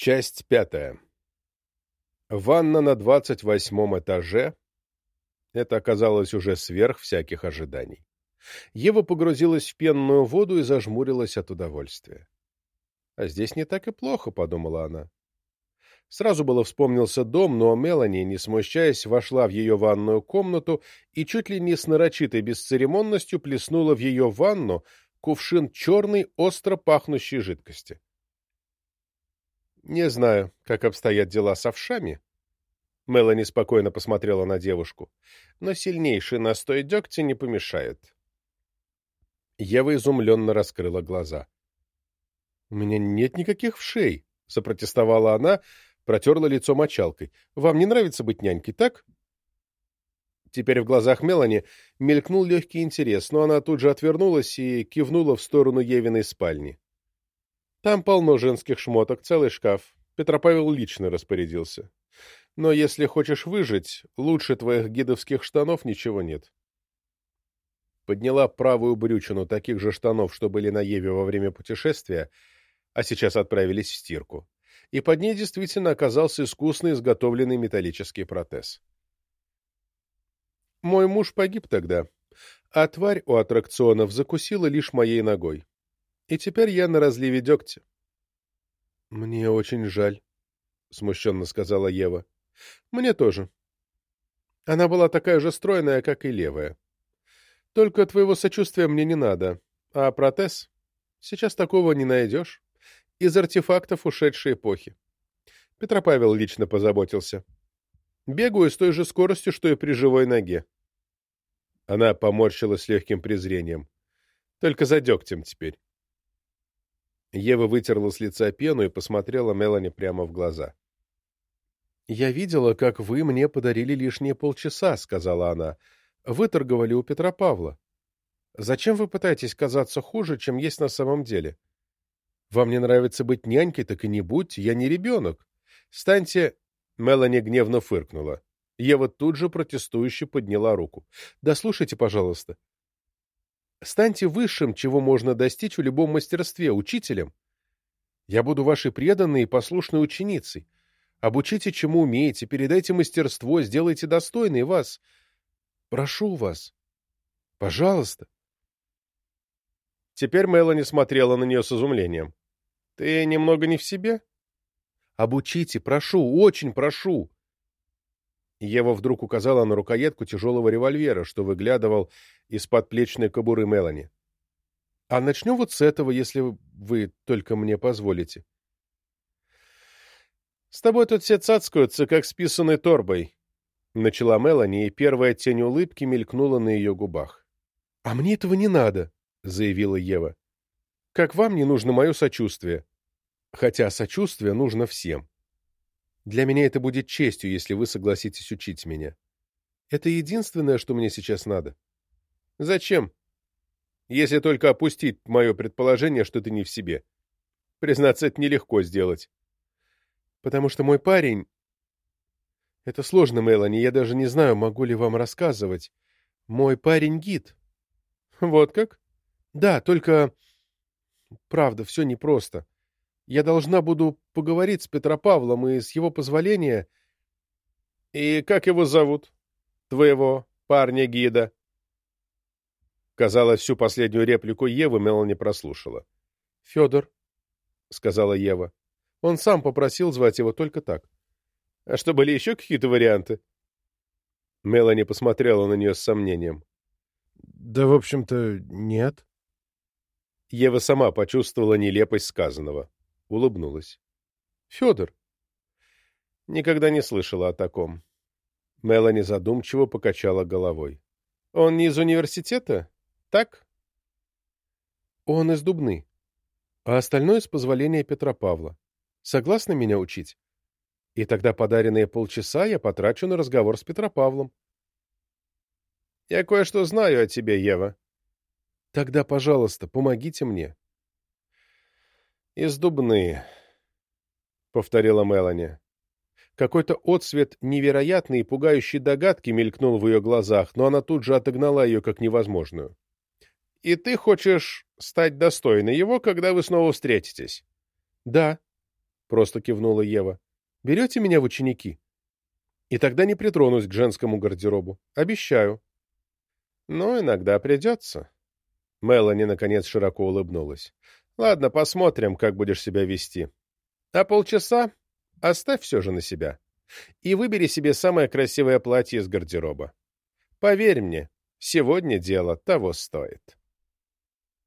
Часть пятая. Ванна на двадцать восьмом этаже. Это оказалось уже сверх всяких ожиданий. Ева погрузилась в пенную воду и зажмурилась от удовольствия. «А здесь не так и плохо», — подумала она. Сразу было вспомнился дом, но Мелани, не смущаясь, вошла в ее ванную комнату и чуть ли не с нарочитой бесцеремонностью плеснула в ее ванну кувшин черной, остро пахнущей жидкости. «Не знаю, как обстоят дела с овшами». Мелани спокойно посмотрела на девушку. «Но сильнейший настой дегтя не помешает». Ева изумленно раскрыла глаза. «У меня нет никаких вшей», — запротестовала она, протерла лицо мочалкой. «Вам не нравится быть нянькой, так?» Теперь в глазах Мелани мелькнул легкий интерес, но она тут же отвернулась и кивнула в сторону Евиной спальни. Там полно женских шмоток, целый шкаф. Петропавел лично распорядился. Но если хочешь выжить, лучше твоих гидовских штанов ничего нет. Подняла правую брючину таких же штанов, что были на Еве во время путешествия, а сейчас отправились в стирку. И под ней действительно оказался искусно изготовленный металлический протез. Мой муж погиб тогда, а тварь у аттракционов закусила лишь моей ногой. И теперь я на разливе дегтя. — Мне очень жаль, — смущенно сказала Ева. — Мне тоже. Она была такая же стройная, как и левая. Только твоего сочувствия мне не надо. А протез? Сейчас такого не найдешь. Из артефактов ушедшей эпохи. Петропавел лично позаботился. Бегаю с той же скоростью, что и при живой ноге. Она поморщилась легким презрением. Только за дегтем теперь. Ева вытерла с лица пену и посмотрела Мелани прямо в глаза. «Я видела, как вы мне подарили лишние полчаса», — сказала она. «Выторговали у Петра Павла. Зачем вы пытаетесь казаться хуже, чем есть на самом деле? Вам не нравится быть нянькой, так и не будьте, я не ребенок. Станьте...» Мелани гневно фыркнула. Ева тут же протестующе подняла руку. «Да слушайте, пожалуйста. Станьте высшим, чего можно достичь в любом мастерстве, учителем. Я буду вашей преданной и послушной ученицей. Обучите, чему умеете, передайте мастерство, сделайте достойной вас. Прошу вас. Пожалуйста. Теперь Мелани смотрела на нее с изумлением. Ты немного не в себе? Обучите, прошу, очень прошу. Ева вдруг указала на рукоятку тяжелого револьвера, что выглядывал из-под плечной кобуры Мелани. — А начнем вот с этого, если вы только мне позволите. — С тобой тут все цацкаются, как с писаной торбой, — начала Мелани, и первая тень улыбки мелькнула на ее губах. — А мне этого не надо, — заявила Ева. — Как вам не нужно мое сочувствие? Хотя сочувствие нужно всем. Для меня это будет честью, если вы согласитесь учить меня. Это единственное, что мне сейчас надо. Зачем? Если только опустить мое предположение, что ты не в себе. Признаться, это нелегко сделать. Потому что мой парень... Это сложно, Мелани, я даже не знаю, могу ли вам рассказывать. Мой парень гид. Вот как? Да, только... Правда, все непросто. Я должна буду поговорить с Петропавлом и с его позволения... — И как его зовут? Твоего парня-гида? Казалось, всю последнюю реплику Евы Мелани прослушала. — Федор, — сказала Ева. Он сам попросил звать его только так. — А что, были еще какие-то варианты? Мелани посмотрела на нее с сомнением. — Да, в общем-то, нет. Ева сама почувствовала нелепость сказанного улыбнулась. — Федор. — Никогда не слышала о таком. Мелани задумчиво покачала головой. — Он не из университета? Так? — Он из Дубны. А остальное с позволения Петра Павла. Согласны меня учить? И тогда подаренные полчаса я потрачу на разговор с Петропавлом. — Я кое-что знаю о тебе, Ева. — Тогда, пожалуйста, помогите мне. «Из Дубны», — повторила Мелани. Какой-то отсвет невероятной и пугающей догадки мелькнул в ее глазах, но она тут же отогнала ее как невозможную. «И ты хочешь стать достойной его, когда вы снова встретитесь?» «Да». просто кивнула Ева. Берете меня в ученики? И тогда не притронусь к женскому гардеробу. Обещаю. Ну, иногда придется. Мелани, наконец, широко улыбнулась. Ладно, посмотрим, как будешь себя вести. А полчаса оставь все же на себя. И выбери себе самое красивое платье из гардероба. Поверь мне, сегодня дело того стоит.